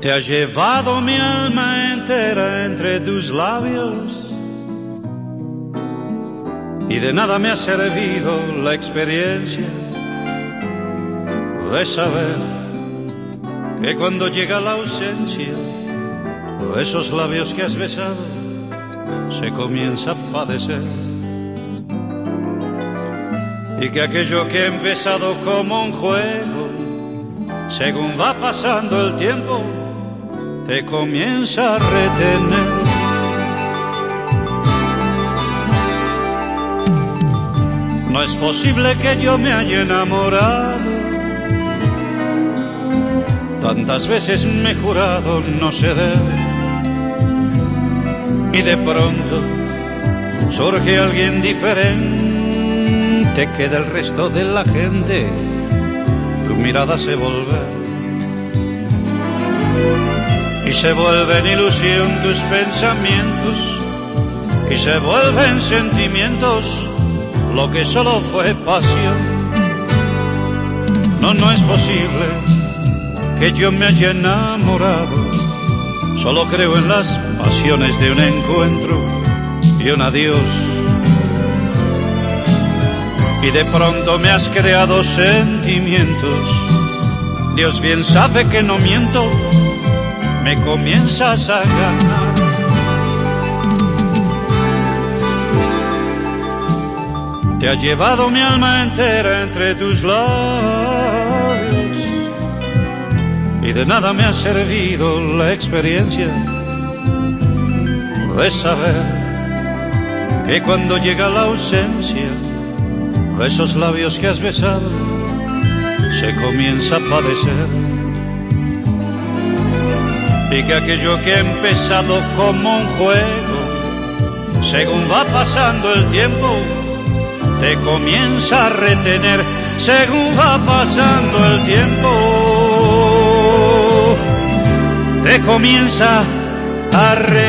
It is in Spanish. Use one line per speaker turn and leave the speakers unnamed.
Te ha llevado mi alma entera entre tus labios y de nada me ha servido la experiencia de saber que cuando llega la ausencia, esos labios que has besado se comienza a padecer. Y que aquello que he empezado como un juego, según va pasando el tiempo, te comienza a retener. No es posible que yo me haya enamorado. Tantas veces me he jurado no ceder. Y de pronto surge alguien diferente que del resto de la gente tu mirada se vuelve. Y se vuelven ilusión tus pensamientos y se vuelven sentimientos lo que solo fue pasión. No, no es posible que yo me haya enamorado. Solo creo en las pasiones de un encuentro y un adiós. Y de pronto me has creado sentimientos. Dios bien sabe que no miento, me comienzas a ganar. Te ha llevado mi alma entera entre tus labios y de nada me ha servido la experiencia de saber que cuando llega la ausencia de esos labios que has besado se comienza a padecer y que aquello que ha empezado como un juego según va pasando el tiempo te comienza a retener según va pasando el tiempo. Te comienza a retener.